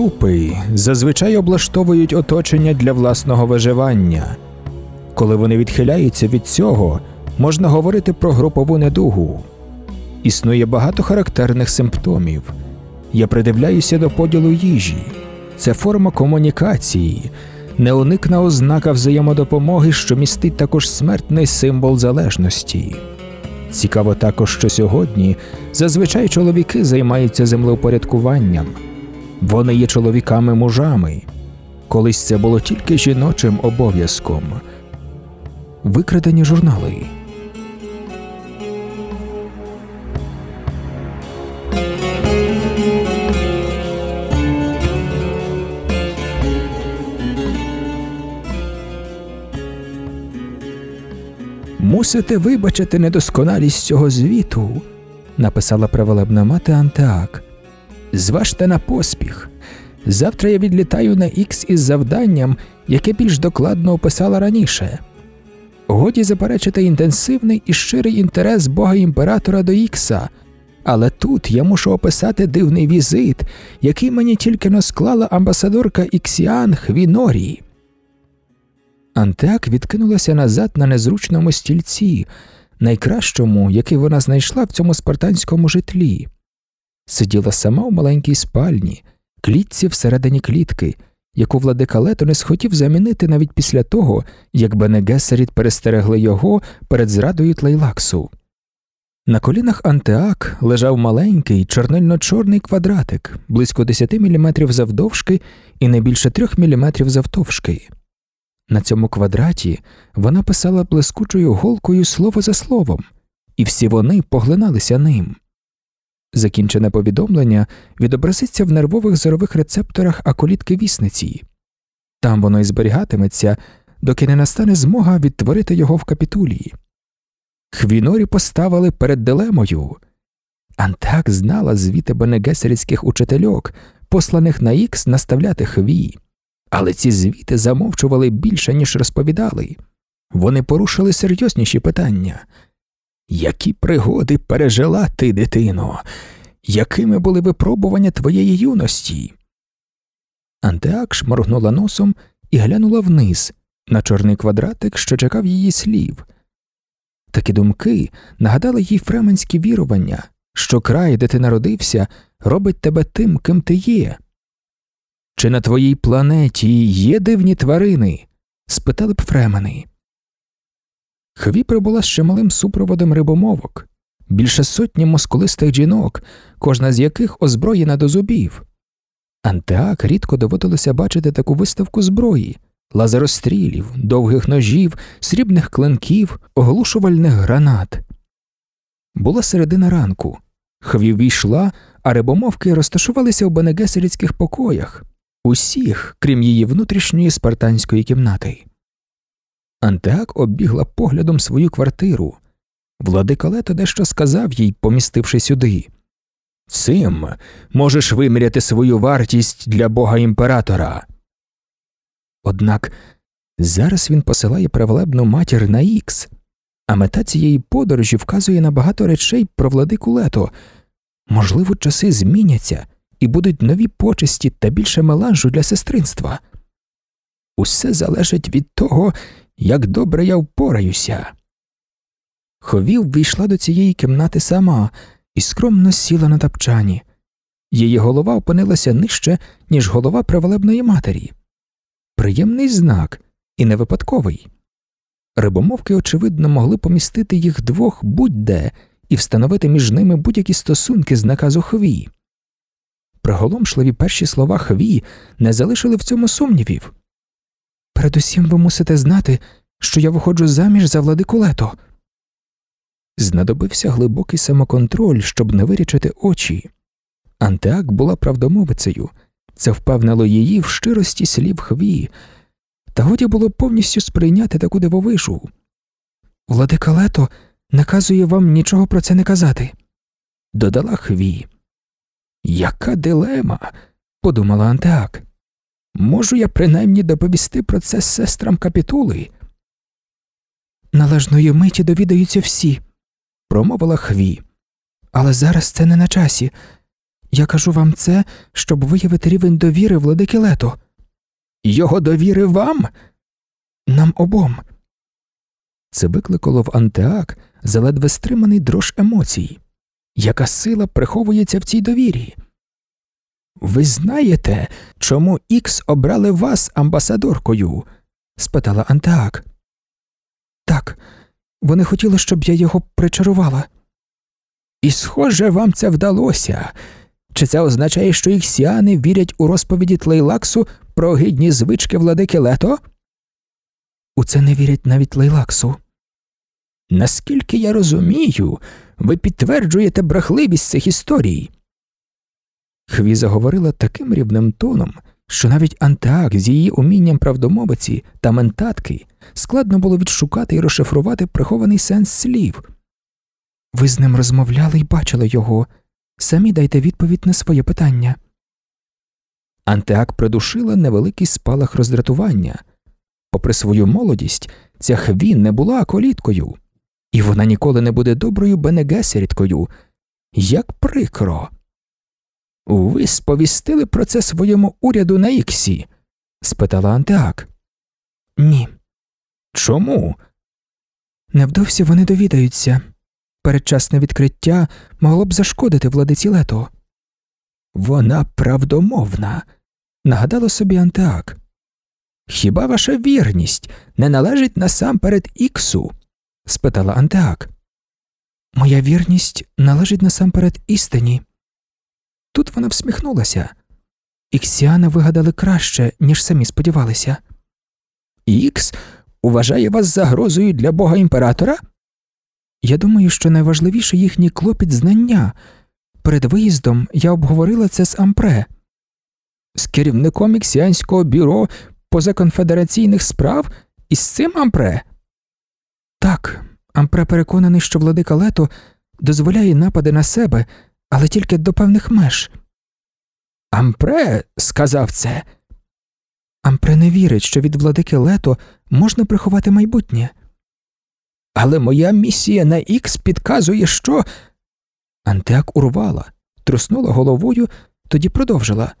Групи зазвичай облаштовують оточення для власного виживання. Коли вони відхиляються від цього, можна говорити про групову недугу. Існує багато характерних симптомів. Я придивляюся до поділу їжі. Це форма комунікації, неуникна ознака взаємодопомоги, що містить також смертний символ залежності. Цікаво також, що сьогодні зазвичай чоловіки займаються землеупорядкуванням. Вони є чоловіками-мужами. Колись це було тільки жіночим обов'язком. Викрадені журнали. Мусите вибачити недосконалість цього звіту, написала праволебна мати Антеак. Зважте на поспіх. Завтра я відлітаю на Ікс із завданням, яке більш докладно описала раніше. Годі заперечити інтенсивний і щирий інтерес Бога імператора до Ікса, але тут я мушу описати дивний візит, який мені тільки но склала амбасадорка Іксіан Хвінорі. Антеак відкинулася назад на незручному стільці, найкращому, який вона знайшла в цьому спартанському житлі. Сиділа сама у маленькій спальні, клітці всередині клітки, яку владика Лето не схотів замінити навіть після того, як Бенегесеріт перестерегли його перед зрадою тлейлаксу. На колінах Антеак лежав маленький чорнильно-чорний квадратик, близько 10 мм завдовжки і не більше 3 мм завтовшки. На цьому квадраті вона писала блискучою голкою слово за словом, і всі вони поглиналися ним. Закінчене повідомлення відобразиться в нервових зорових рецепторах аколітки вісниці. Там воно і зберігатиметься, доки не настане змога відтворити його в капітулії. Хвінорі поставили перед дилемою. Антак знала звіти бенегесерівських учительок, посланих на ікс наставляти хві, але ці звіти замовчували більше, ніж розповідали. Вони порушили серйозніші питання. Які пригоди пережила ти, дитино? Якими були випробування твоєї юності? Антеак шморгнула носом і глянула вниз на чорний квадратик, що чекав її слів. Такі думки нагадали їй фременські вірування, що край, де ти народився, робить тебе тим, ким ти є. Чи на твоїй планеті є дивні тварини? спитали б фремени. Хві прибула з чималим супроводом рибомовок, більше сотні москулистих жінок, кожна з яких озброєна до зубів. Антеак рідко доводилося бачити таку виставку зброї, лазерострілів, довгих ножів, срібних клинків, оглушувальних гранат. Була середина ранку. Хві війшла, а рибомовки розташувалися в бенегесерівських покоях, усіх, крім її внутрішньої спартанської кімнати. Антеак оббігла поглядом свою квартиру. Владика Лето дещо сказав їй, помістивши сюди. Цим можеш виміряти свою вартість для бога імператора. Однак зараз він посилає праволебну матір на Ікс, а мета цієї подорожі вказує на багато речей про владику Лето. Можливо, часи зміняться і будуть нові почесті та більше меланжу для сестринства. Усе залежить від того, як добре я впораюся. Ховів війшла до цієї кімнати сама і скромно сіла на тапчані. Її голова опинилася нижче, ніж голова привалебної матері. Приємний знак і не випадковий. Рибомовки, очевидно, могли помістити їх двох будь-де і встановити між ними будь-які стосунки з наказу хві. Приголомшливі перші слова хві не залишили в цьому сумнівів. Передусім ви мусите знати, що я виходжу заміж за владику Лето. Знадобився глибокий самоконтроль, щоб не вирічити очі. Антеак була правдомовицею, це впевнило її в щирості слів хві, та годі було повністю сприйняти таку дивовижу. Владика Лето наказує вам нічого про це не казати, додала хві. Яка дилема, подумала Антеак. Можу я принаймні доповісти про це сестрам капітули? Належної миті довідаються всі, промовила Хві. Але зараз це не на часі. Я кажу вам це, щоб виявити рівень довіри владики Лето. Його довіри вам? Нам обом. Це викликало в Антеак заледве стриманий дрож емоцій. Яка сила приховується в цій довірі? Ви знаєте, чому Ікс обрали вас амбасадоркою? спитала Антеак. Так, вони хотіли, щоб я його причарувала. І, схоже, вам це вдалося. Чи це означає, що іксіани вірять у розповіді Тлейлаксу про гідні звички владики Лето? У це не вірять навіть Лейлаксу. Наскільки я розумію, ви підтверджуєте брехливість цих історій. Хві заговорила таким рівним тоном, що навіть Антеак з її умінням правдомовиці та ментатки складно було відшукати і розшифрувати прихований сенс слів. Ви з ним розмовляли і бачили його. Самі дайте відповідь на своє питання. Антеак придушила невеликий спалах роздратування. Попри свою молодість, ця хві не була аколіткою, і вона ніколи не буде доброю бенегесерідкою. Як прикро. Ви сповістили про це своєму уряду на Іксі? спитала Антеак. Ні. Чому? Невдовзі вони довідаються. Передчасне відкриття могло б зашкодити владиці лето. Вона правдомовна, нагадало собі Антеак. Хіба ваша вірність не належить насамперед Іксу? спитала Антеак. Моя вірність належить насамперед істині. Тут вона всміхнулася. Іксіани вигадали краще, ніж самі сподівалися. Ікс уважає вас загрозою для бога імператора? Я думаю, що найважливіше їхній клопіт знання. Перед виїздом я обговорила це з Ампре, з керівником іксіанського бюро позаконфедераційних справ і з цим Ампре. Так, Ампре переконаний, що владика Лето дозволяє напади на себе, але тільки до певних меж. Ампре сказав це. Ампре не вірить, що від владики Лето можна приховати майбутнє. Але моя місія на Ікс підказує, що. Антеак урвала, труснула головою, тоді продовжила.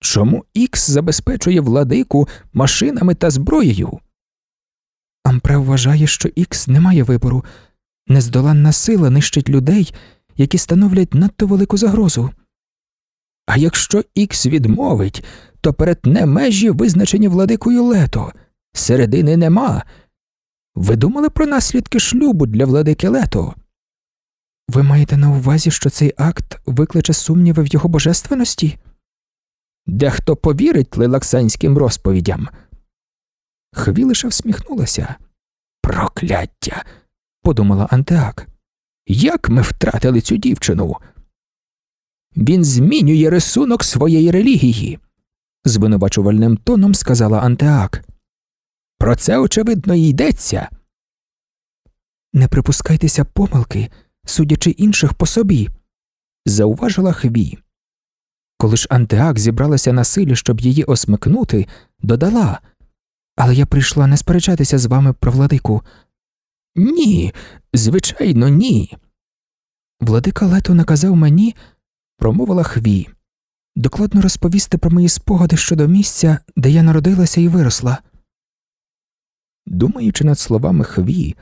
Чому Ікс забезпечує владику машинами та зброєю? Ампре вважає, що Ікс не має вибору. Нездоланна сила нищить людей, які становлять надто велику загрозу. А якщо Ікс відмовить, то перетне межі, визначені владикою лето, середини нема. Ви думали про наслідки шлюбу для владики лето? Ви маєте на увазі, що цей акт викличе сумніви в його божественності? Дехто повірить лилаксанським розповідям. Хві лише всміхнулася. Прокляття. подумала Антеак. Як ми втратили цю дівчину? Він змінює рисунок своєї релігії, звинувачувальним тоном сказала Антеак. Про це, очевидно, й йдеться. Не припускайтеся помилки, судячи інших по собі, зауважила Хві. Коли ж Антеак зібралася на силі, щоб її осмикнути, додала Але я прийшла не сперечатися з вами про владику. Ні, звичайно, ні. Владика Лето наказав мені, промовила Хві, докладно розповісти про мої спогади щодо місця, де я народилася і виросла. Думаючи над словами Хві,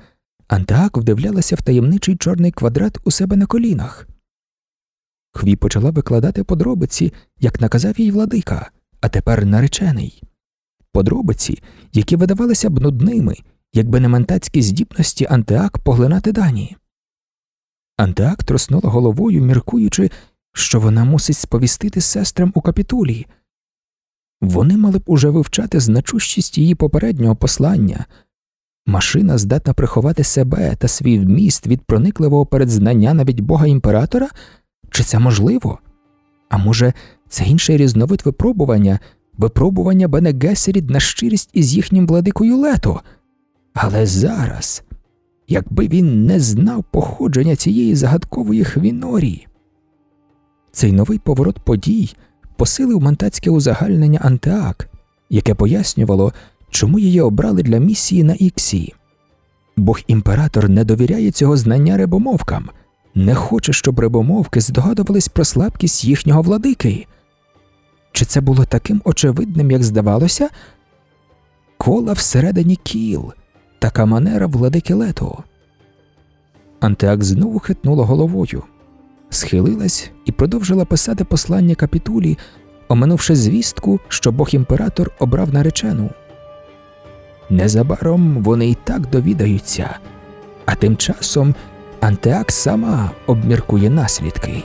Антеак вдивлялася в таємничий чорний квадрат у себе на колінах. Хві почала викладати подробиці, як наказав їй владика, а тепер наречений. Подробиці, які видавалися б нудними, якби не ментацькі здібності Антеак поглинати дані. Антеак троснула головою, міркуючи, що вона мусить сповістити сестрам у капітулі. Вони мали б уже вивчати значущість її попереднього послання. Машина здатна приховати себе та свій вміст від проникливого передзнання навіть бога імператора. Чи це можливо? А може, це інший різновид випробування, випробування Бене Гесерід на щирість із їхнім владикою лето. Але зараз, якби він не знав походження цієї загадкової хвінорії. Цей новий поворот подій посилив мантацьке узагальнення Антеак, яке пояснювало, чому її обрали для місії на Іксі. Бог імператор не довіряє цього знання рибомовкам не хоче, щоб рибомовки здогадувались про слабкість їхнього владики. Чи це було таким очевидним, як здавалося? Кола всередині кіл, така манера владики Лето. Антеак знову хитнула головою, схилилась і продовжила писати послання капітулі, оминувши звістку, що бог імператор обрав наречену. Незабаром вони й так довідаються, а тим часом Антеак сама обміркує наслідки.